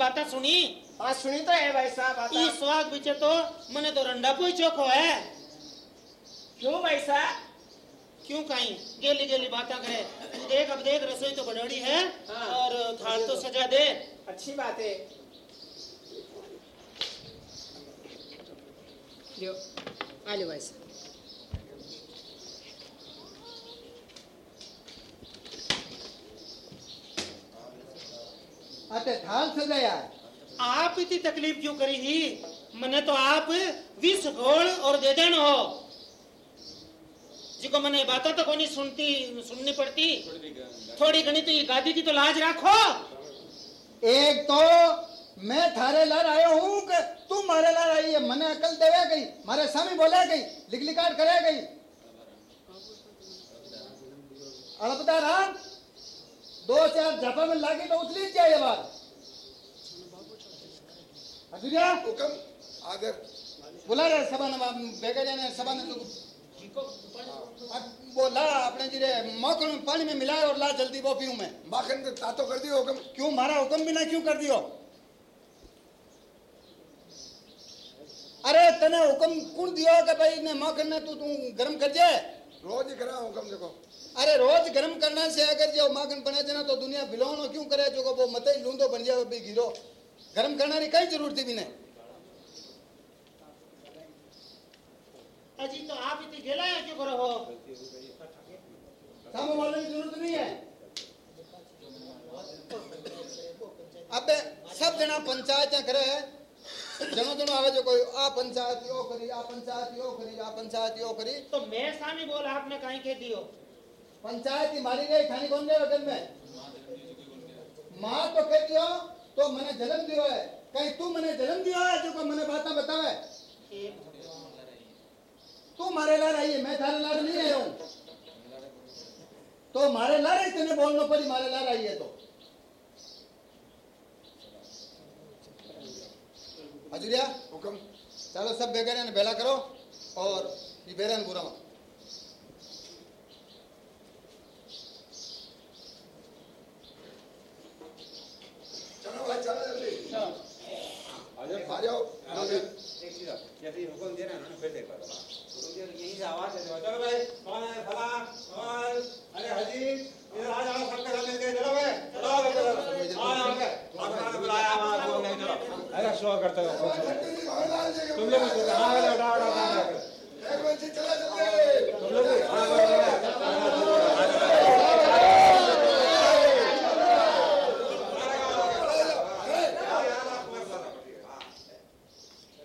बातें सुनी? हाँ सुनी तो है भाई साहब ई स्वाग बिचे तो मने तो रंडा पोई चोखो है। क्यों भाई साहब? क्यों कहीं गेली गेली बातें करे। देख अब देख रसोई तो बड़ोड़ी है हाँ। और थाल तो सजा दे। अच्छी बात है। लो आ लो भाई साहब। अटे थाल सजाया आप इतनी तकलीफ़ क्यों करी थी? मने तो आप विष घोल और दे देन हो। जिको मने बातें तो कोनी सुनती सुननी पड़ती। थोड़ी घनी तो ये गादी की तो लाज रखो। एक तो मैं थारे लार आयो हूँ कि तू मारे लार आई है। मने अकल देवे गई मारे सामी बोले गई लिखलिकाट करे गई। अलपता राम। दो चार झपा में लागी तो उतली जाए बात? हजुरिया हुक्म आगे बुला रहे सभा ने बेगे ने सभा ने तो अब वो ला अपने जिरे मक्खन पानी में मिलाए और ला जल्दी वो पीऊं मैं। माखन तो तातो कर दियो हुक्म। क्यों मारा हुक्म भी ना क्यों कर दियो? अरे तने हुक्म कौन दियो कि भाई ने माखन ने तू तू गरम कर जाए रोज ही करा हुक्म देखो। अरे रोज गरम करना से अगर जो माखन बने जना तो दुनिया बिलोनो क्यों करे? जो को वो मत ही लूंदो बन जाए भी गिरो। गरम करना री कई ज़रूरत भी ने अजी तो आप इतनी गेला है क्यों करो हो? सामने वाले की ज़रूरत नहीं है। अब सब जना पंचायत करे जनो जनो आवे जो कोई आ पंचायत यो करी आ पंचायत यो करी आ पंचायत यो करी तो मैं सामी बोल आपने कहीं कह दियो पंचायत ही मारी गई थानी कौन गए वतन में माँ तो कह दियो तो मैंने जन्म दियो है कहीं तू मैंने जन्म दियो है जो को मैंने बातें बतावे एक तू मारे ला रही है मैं थारे ला नहीं आया हूँ तो मारे ला रही तेने बोलना पड़ी मारे ला रही है तो हजुरिया हुक्म। चलो सब बेगरे ने बेला करो और ये बेरन बुरा चलो भाई चलो जल्दी। आ जाओ। आगे एक चीज़ जैसे हुक्म दे रहा है ना फिर बार बोला। हुक्म तो यहीं से आवाज़ है चलो भाई कौन है? फला अरे हाजी इधर आ जाओ सबके सामने चलो भाई चलो आ जाओ के आपने बुलाया वहाँ बोल नहीं चलो अरे शो करते हो। तुम लोग हाँ उठा उठा उठा एक बच्ची चला जल्दी तुम लोग हाँ,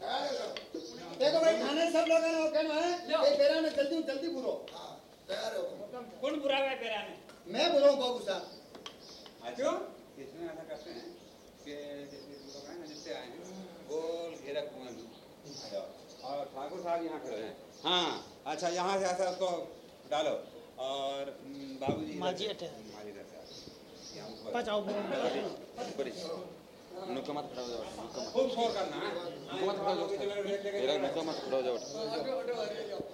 देखो भाई खाने सब लोगों ने वो कहना है ये बेरा ने जल्दी जल्दी बुरो तैयार है हुक्म कौन बुरा है पेरा ने मैं बुरा हूँ बाबू साहब क्यों इसमें ऐसा करते हैं कि जैसे तुम लोग आए ना जिससे आए हैं गोल घेरा कुएँ में आ जाओ और ठाकुर साहब यहाँ खड़े हैं हाँ अच्छा यहाँ से ऐसा उसको डालो और हम्म, बाबूजी इधर माजी से- अटे। माजी इधर से आओ। यहाँ ऊपर। पचाओ ऊपर ही। नुक्का मत खड़ा हो जाओ नुक्का मत खूब शोर करना है नुक्का मत खड़ा हो जाओ मेरा नुक्का मत खड़ा हो जाओ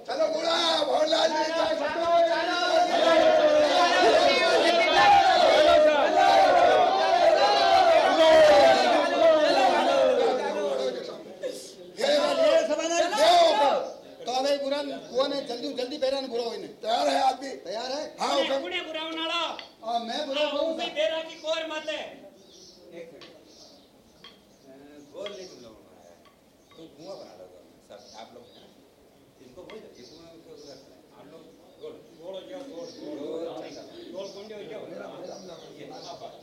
चलो बुला भवनलाल जी चाय खत्म ये वाले ये सब है ना जो तो अबे बुरा वो ने जल्दी जल्दी बेरा ने बुरा होइने तैयार है आदमी तैयार है हाँ हुक्म कुड़े बुरा नालो और मैं बुरा हूँ भी बेरा की कोर मत है एक सेकंड अ, गोल नहीं तुम लोगों को बनाया है तुम कुआँ बना लो गोल में सब आप लोग हैं ना इनको वही ये कुआँ उसको उधर से आप लोग गोल गोल हो गया गोल गोल गोल कुंडे हो गया ये आप बात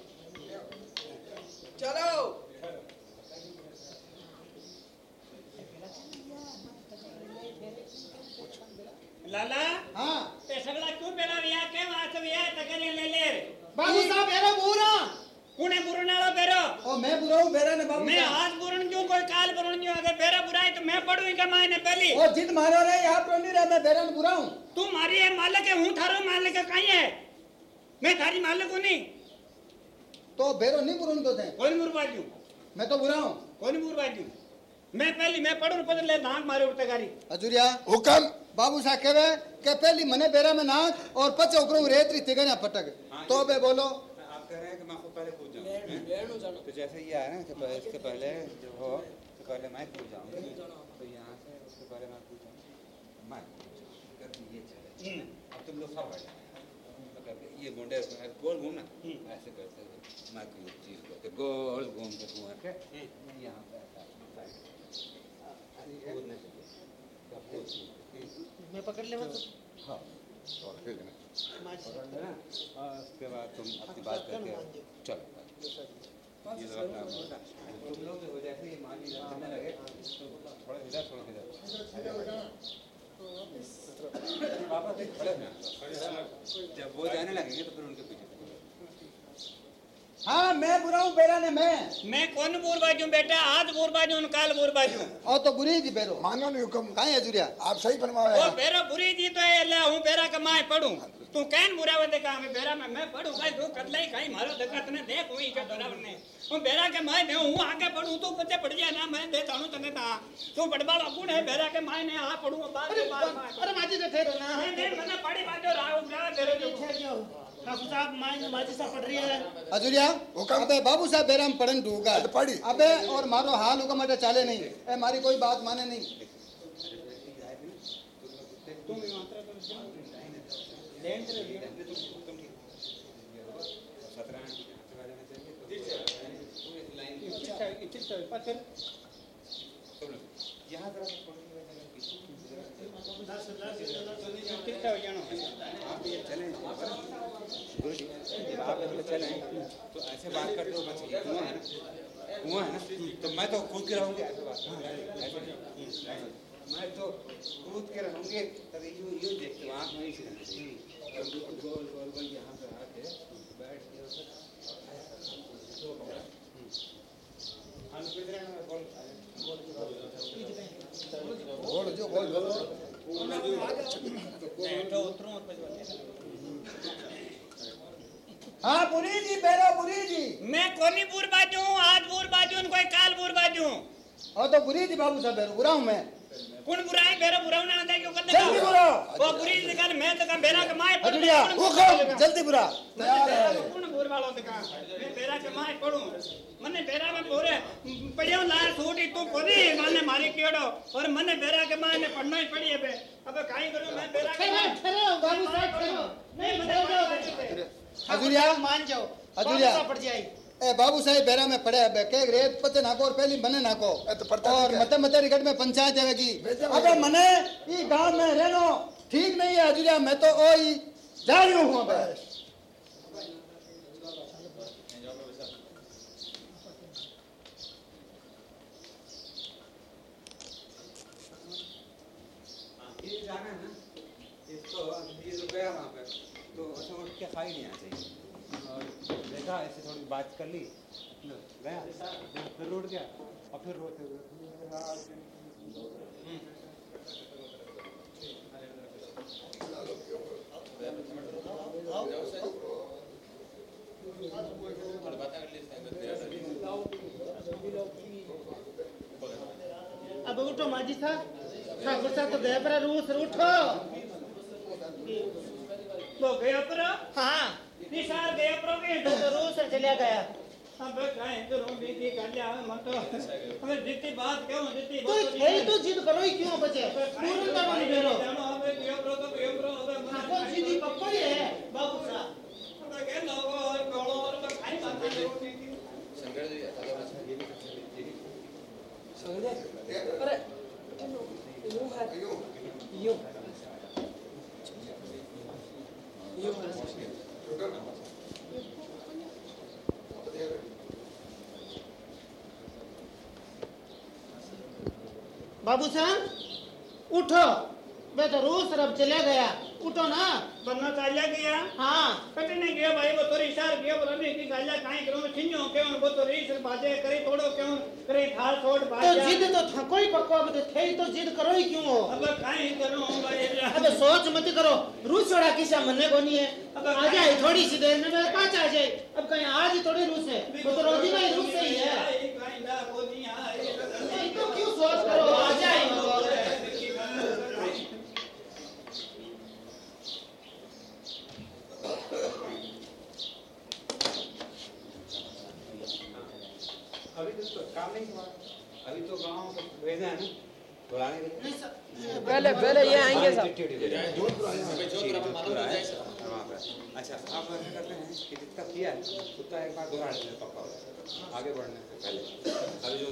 चलो लाला हाँ ते सगळा तू पेला विया के वाच विया तकने ले ले बाबू साहब एरो पूरा कुने बुरनाळो पेरो ओ मैं बुरा हूँ बेरा ने बाबू मैं साहब। आज बुरण जो कोई काल बुरण जो अगर बेरा बुराई तो मैं पढ़ूं का मायने पहली ओ जिद मारो रे यहाँ पर नहीं रहा मैं बेरा ने बुरा हूँ तू मारी है मालिक है हूँ थारो मालिक है कहीं है मैं थारी मालिक हूँ नहीं तो बेरो नहीं बुरा तो थे कौन मुरबाजू मैं तो बुरा हूँ। कौन बुर मुरबाजू मैं पहली मैं पढ़ूं पढ़ ले नाक मारे उठते गारी हजूरिया हुकम। बाबू साहब कहे के पहली मने बेरा में नाक और पचे ऊपर रेत री तिगना पटक। तो बे बोलो। आप कह रहे हैं कि मैं खुद पहले कूद जाऊँ तो जैसे ये आया ना कि इसके पहले जो हो तो पहले मैं कूद जाऊँ। तो यहाँ से उसके पहले मैं कूद जाऊँ। मैं कूद ये चले। अब तुम लोग सब। तो ये गुंडे गोल घूमना। ऐसे करते हुए मैं कूद चीज़ करके गोल घूम के घूम के यहाँ मैं पकड़ ले हाँ और फिर लेना। और लेना, उसके बाद तुम अपनी बात करके चलो ये है। तुम लोग हो जैसे ये मान लीजिए लगे तो थोड़ा इधर थोड़ा इधर वापस खड़े हो जब वो जाने लगेंगे तो फिर उनके पीछे हाँ मैं बुरा हूँ बेरा ने मैं। मैं कौन बुरबाजू बेटा? आज बुरबाजू और काल बुरबाजू और तो बुरी जी बेरो। मानो नहीं हुकम। कहीं हजूरिया आप सही ओ फरमाया बेरा बुरी जी तो है ले हूँ बेरा के माय पढ़ूं। तू कैन बुरा वदे का मैं बेरा में मैं पढ़ूं भाई तू कर ले कहीं मारो धक्का तने देख हुई के बराबर ने हूँ बेरा के माय मैं हूँ आगे पढ़ूं तू पीछे पड़ जा ना मैं दे ताणू तने ता। तू बड़बाल अपुन है बेरा के माय ने आ पढ़ूं बात अरे माजी से ठहरो ना। नहीं मैंने पढ़ी बात जो राव जा तेरे जो बाबू साहब माँ माजी साहब पढ़ रही है। हजूरिया हुकम। अबे बाबू साहब बेरा पढ़न तो पढ़ी। अबे और मारो हाल हुकम अटे चाले नहीं। ए मारी कोई बात माने नहीं। तो यहाँ चलें तो ऐसे बात करते हो बस ये कुआँ है ना कुआँ है ना तो मैं तो कूद के रहूँगी ऐसे बात। मैं तो कूद के रहूँगी तभी यूँ यूँ देखते वहीं से चाहिए। और गोल गोल गोल यहाँ पे आके बैठ के बोल, जो बोल बोल हाँ बुरी जी पहले बुरी जी। मैं कोनी बुर बाजू हूँ? आज बुर बाजू हूँ, कोई काल बुर बाजू हूँ? और तो बुरी जी बाबू साहब बेरो बुरा हूँ मैं। कौन बुराई बेरो बुराऊ ना आंदा क्यों करने जल्दी बुरा वो बुरी दुकान मैं तो काम बेरा के माए पढ़ हजूरिया जल्दी बुरा कौन बुर वालो दुकान मैं बेरा के माए मने बेरा में पूरे पढ़ियो ला सूटी तू कोनी माने मारी केड़ो और मने बेरा के माए ने पढ़ना ही पड़ी है बे अब काई करूँ मैं बेरा के ठहरो बाबू साहब ठहरो नहीं ठहर जाओ हजूरिया मान जाओ हजूरिया। बाबू साहब पढ़ जाए ए बाबू साहब बेरा में पड़े है के रेत पते नाको और पहली मने नाको। ए, तो पड़ता और। मते मते रिकट में पंचायत आवेगी अबे मने ई गाँव में रहनो ठीक नहीं है अजुरिया मैं तो ओ ही जा रही हूँ अबे ये जाना है ना इसको बीस रुपया वहाँ पे तो उसमें उठ के खा ही नहीं आना चाहिए और देखा ऐसे थोड़ी बात कर ली लो, गया फिर रोड गया और फिर हुए अब उठो माजी साहब ठाकुर साहब तो गए पर रूस उठो। तो गया पर हाँ। निसार गया पर के तो तो रूस चलिया गया। अब काहे तो रो बीती कर लिया मत तो हमें जितनी बात क्यों जितनी बात तो बात यही तो जिद करो ही क्यों बचे? पूर्ण करो नहीं बेरो जानो हमें पियो प्रो तो पियो प्रो हमें हाँ, कौन सी दी पप्पा ही है बाबू साहब। हमें के लोगो और कोलो और मैं खाई बात नहीं अरे यो है। यो। बाबू साहब उठो। मैं तो रूस तरफ़ चले गया। उठो ना। वरना काल्या गया हाँ। कटे नहीं गया भाई वो तोरी इशार गया बोला नहीं कि काल्या काई करो? मैं छिन्यो क्यों वो तो रीस बाजे करे थोड़ो क्यों करे थाल छोड़ तो जिद तो था कोई पक्को अब तो थे तो जिद करो ही क्यों हो? अब काई करो भाई अब सोच मत करो रूस छोड़ा किसा मन्ने को नहीं है। अब आ जाए थोड़ी सी देर में मेरे पास आ जाए। अब कहीं आज थोड़ी रूस है वो तो रोजी में रूस से ही है काई दा कोनी आए नहीं तो क्यों सोच करो आ जाए अभी तो काम नहीं हुआ अभी तो गाँव को भेजा है ना बुलाने के लिए नहीं सर पहले पहले ये आएँगे सब। अच्छा आप ऐसा करते हैं कि जितना किया है, उतना एक बार दोहरा लेते हैं पक्का आगे बढ़ने से पहले अभी जो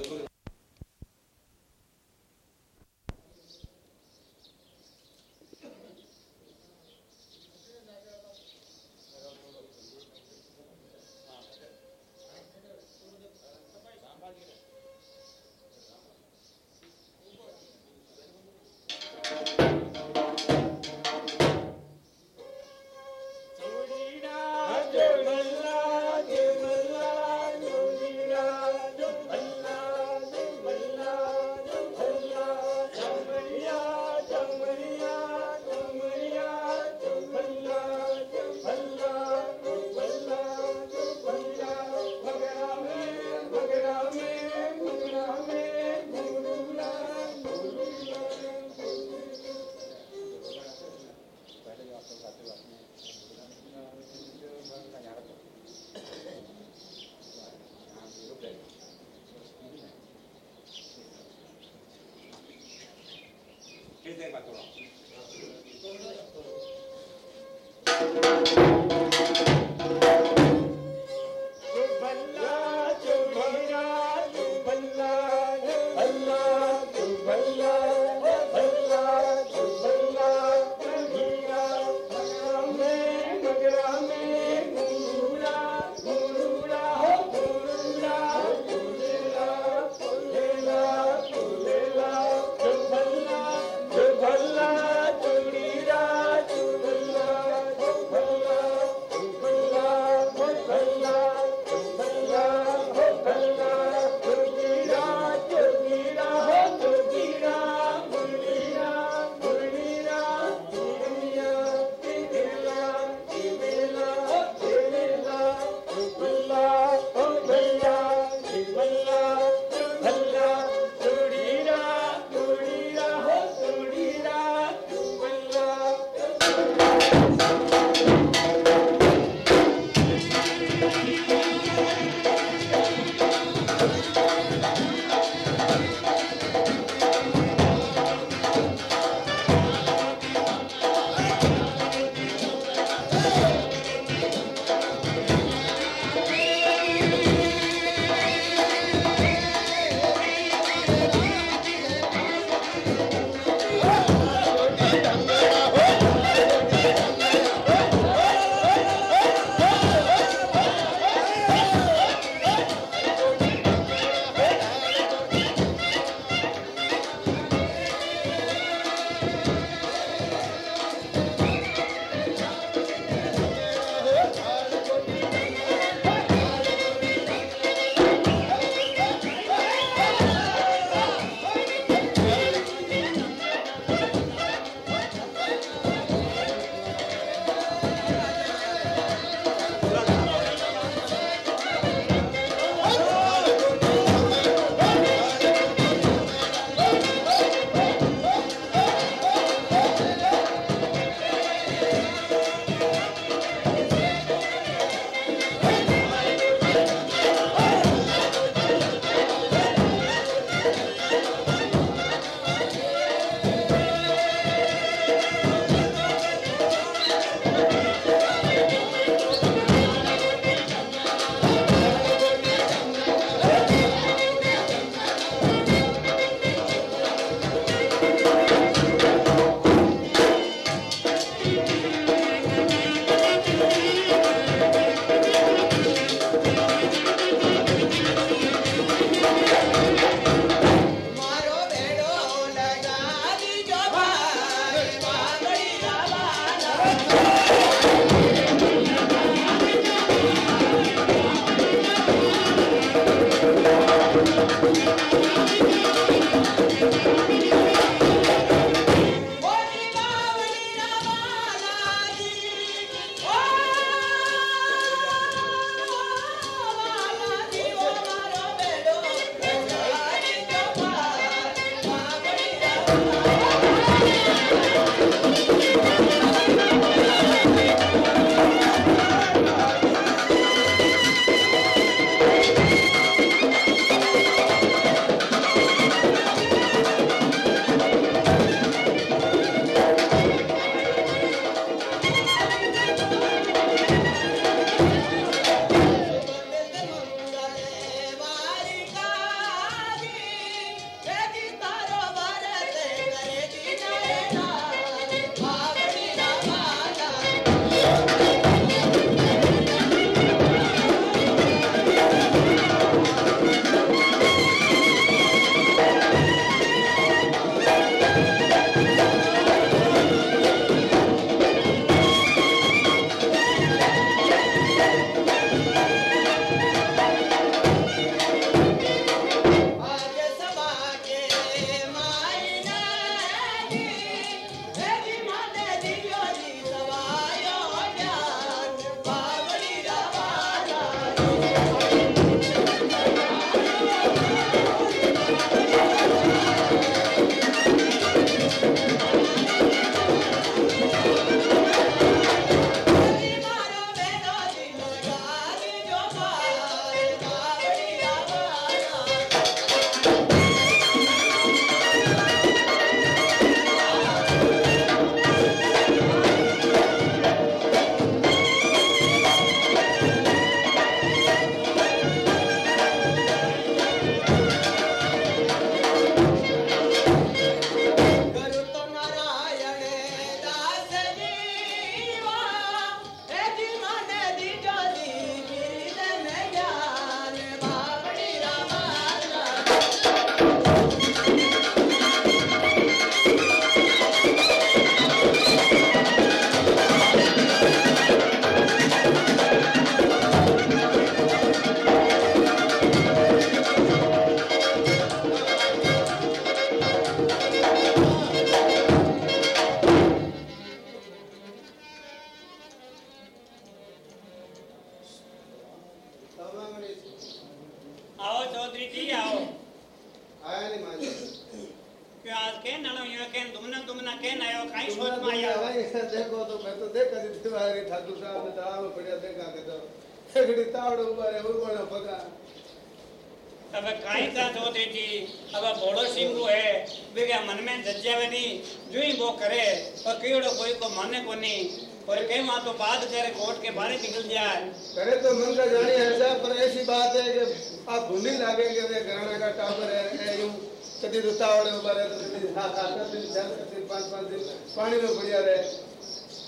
ભૂલી લાગે કે હવે ઘરાણા કા ટાવર है यूँ कभी रुतावड़े उबारे तो कभी सात आठ दिन चार दिन पाँच पाँच दिन पानी में बुड़िया रहे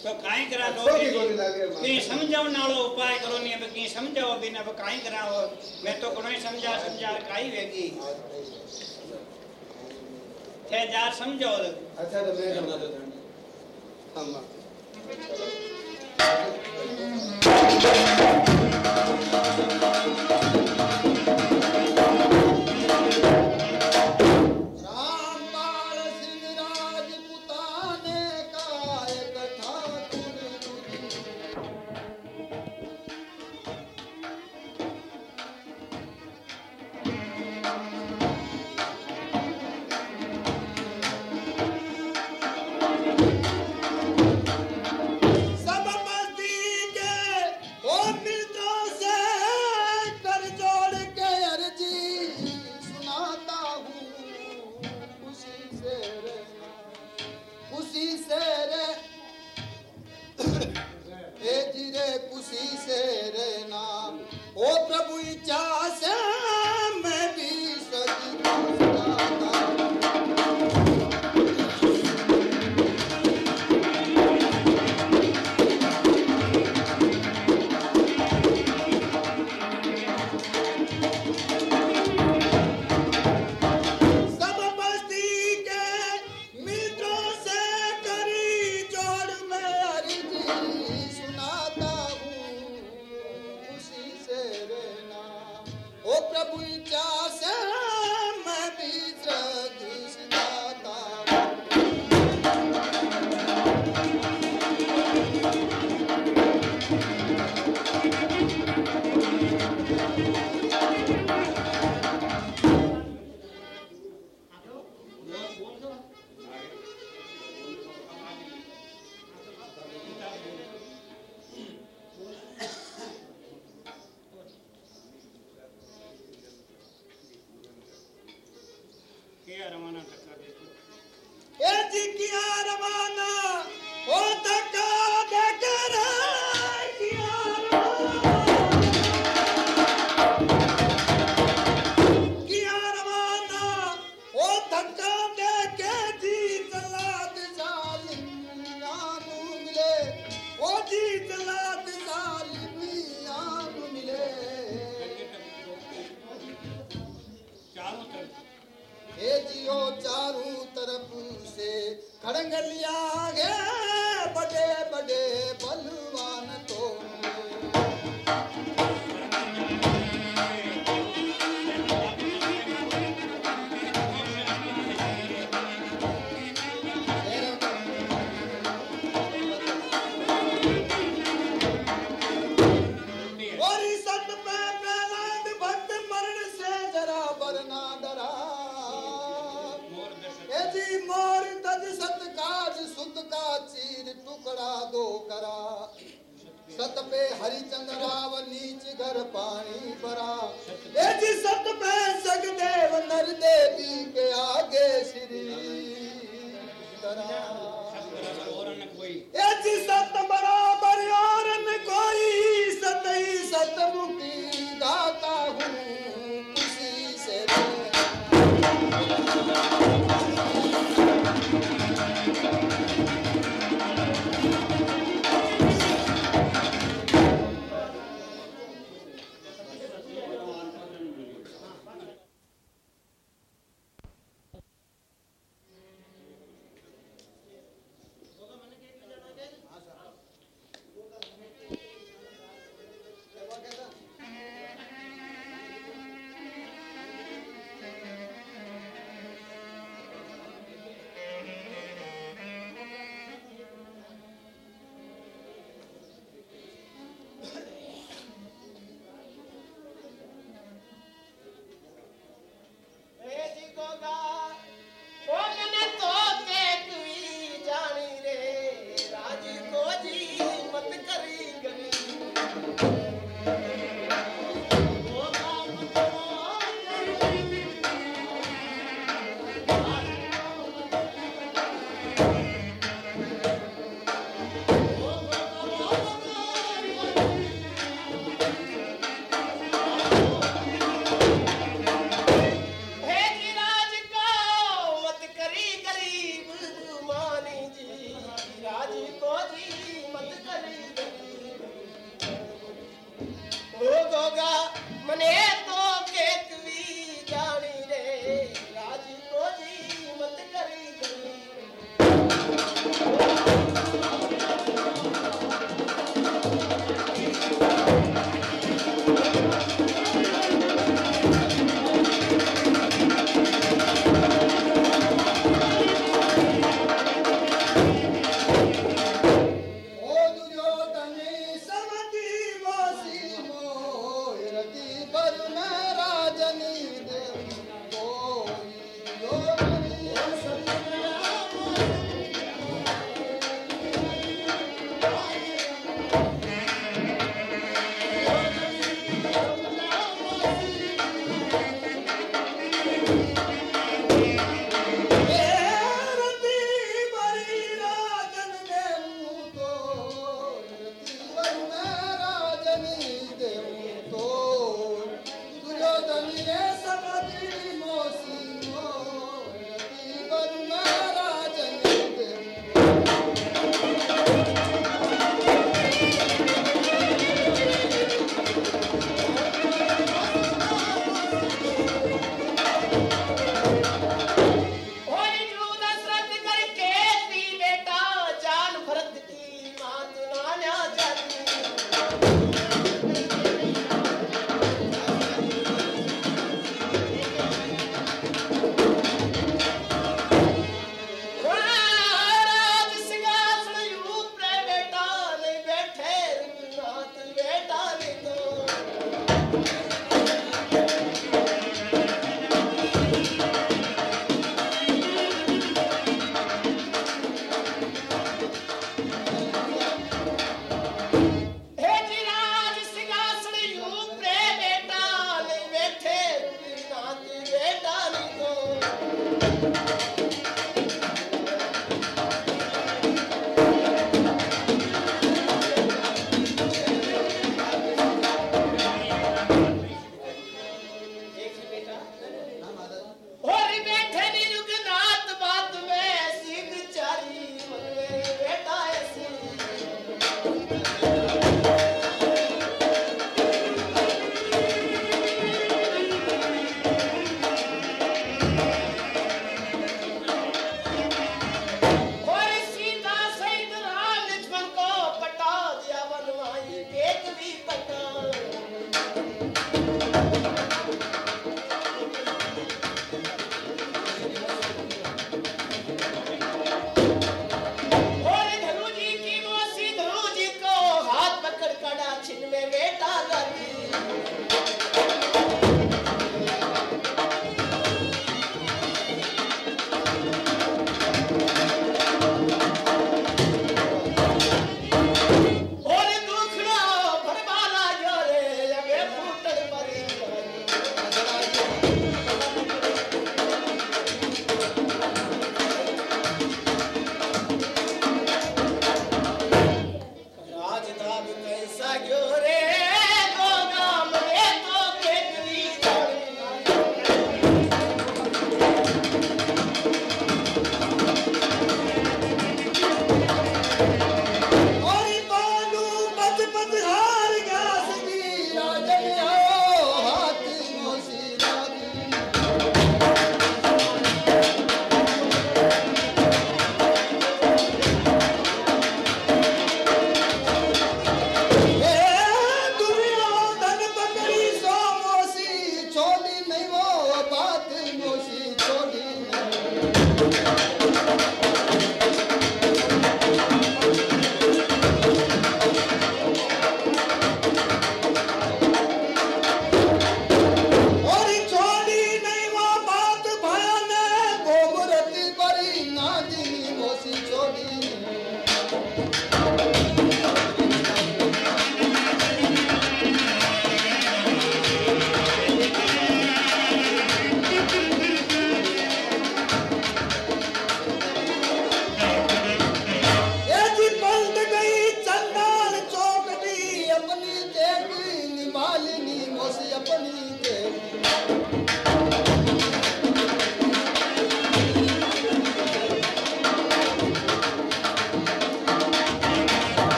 તો કાઈ કરા તો કે સમજાવણ વાળો ઉપાય કરો ને કે સમજાવો બિના હવે કાઈ કરાવો મેં તો ઘણો સમજા સમજા કાઈ વેગી છે જા સમજાવો અચ્છા તો મેં સમજા તો હમ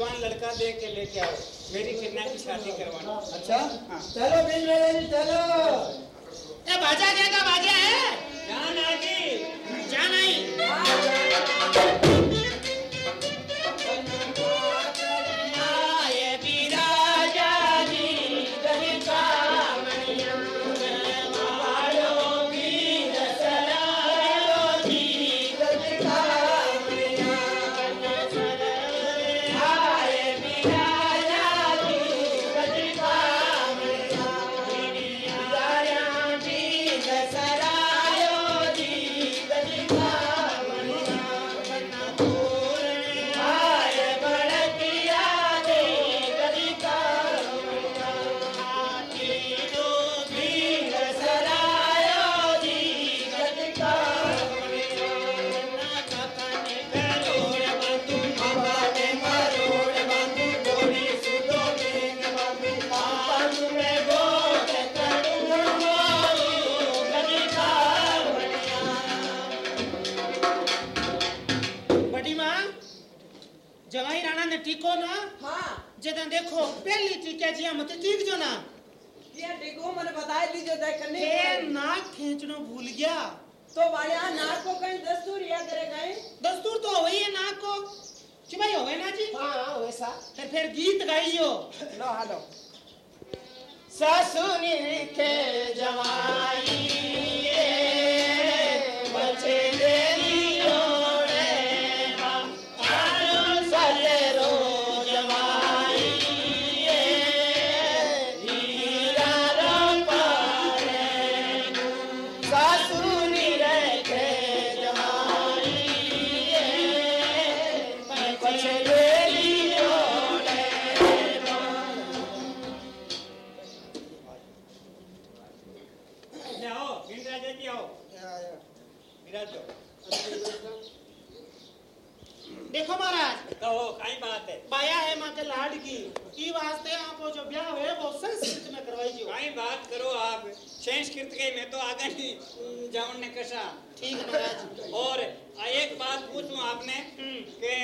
विद्वान लड़का दे के लेके आओ। मेरी कन्या की शादी करवाना। अच्छा? हाँ। चलो बिन रहे चलो। ए बाजा क्या का बाजा है? जान आगे जान आई। टीक जो ना? ये डिगो मैंने बताया देख देखने ये नाक खींचनो भूल गया। तो बाया नाक को कहीं दस्तूर या करे कहीं दस्तूर तो वही है नाक को। चिबाई हो गए ना जी? हाँ वैसा फिर फिर गीत गाइयो लो हेलो ससुनी के जवाई। संस्कृत के मैं तो आगे नहीं। जाऊन ने कसा। ठीक महाराज। और एक बात पूछूँ आपने के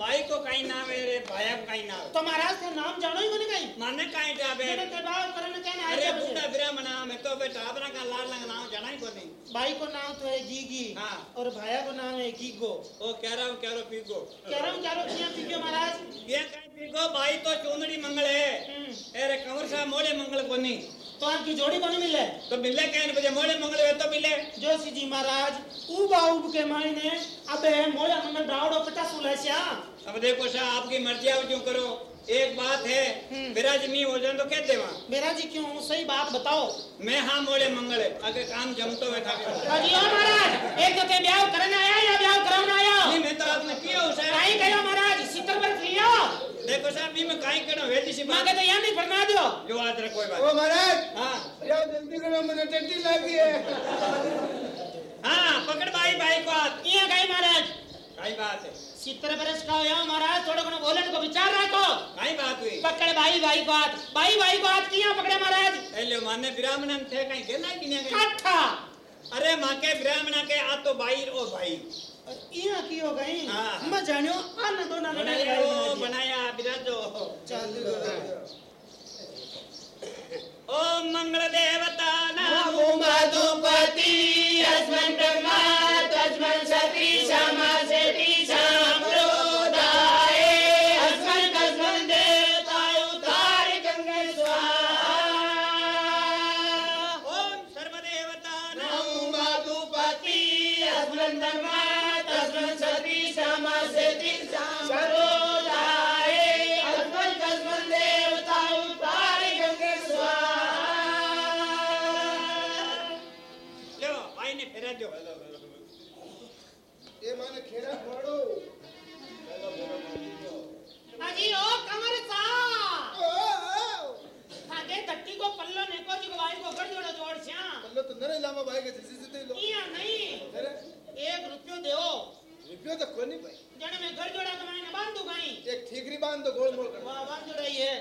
भाई को काई नाम है रे भाया को काई नाम तो महाराज का नाम जानो ही कोनी कहीं माने काई जाबे मेरे बात करने के ना अरे बूढ़ा ब्राह्मण नाम है तो बेटा आपना का लाल लंग नाम जाना ही को नहीं भाई को नाम तो है गीगी हाँ। और भाया को नाम है गीगो। ओ कह रहा हूँ कह रहा पीगो? कह रहा हूँ क्या रो किया पीगो महाराज? ये काई पीगो भाई तो चुंदड़ी मंगल है। हम्म। अरे कंवर साहब मोड़े मंगल को नहीं तो आपकी जोड़ी को नहीं मिले तो मिले कहने बजे मोड़े मंगल तो मिले जोशी जी महाराज उबा के मायने अबे मोया मंगल डावड़ो पचास उलैसिया अब देखो साहब आपकी मर्ज़ी आओ क्यों करो? एक बात है विराज नहीं हो जाए तो कह देवा। मेरा जी क्यों सही बात बताओ। मैं हाँ मोड़े मंगल है अगर काम जमतो था महाराज एक तो ते ब्याह करने आया या ब्याह कराने आया? नहीं मैं तो आपने किया कहो महाराज। देखो साहब नहीं मैं काई करो वेदी सी माँ बात। के तो यहाँ नहीं फरमा दो जो आज रखो कोई ओ बात महाराज हाँ। जाओ जल्दी करो मैंने टट्टी लगी है। हाँ पकड़ भाई भाई को यहाँ गई महाराज? काई बात है। सितर बरस का होया महाराज थोड़ा कोनो बोलन को विचार रखो। काई बात हुई। पकड़ भाई भाई को हाथ। भाई भाई को हाथ किया पकड़े महाराज? पहले माने ब्राह्मण थे कहीं गेला कि नहीं गई अट्ठा अरे माँ के ब्राह्मण के आ तो भाई ओ भाई। यहाँ की हो गई? हाँ। मैं जानियो आना दो ना बनाया। बनाया चल ओम मंगल देवता नमो मधुपति अस्मन् ब्रह्मा। ગયો તો કોની ભાઈ જાણે મે ઘર જોડા તમારે બાંધું કાઈ એક ઠીકરી બાંધો ગોળ મોળ વાહ વાહ જોડાઈ હે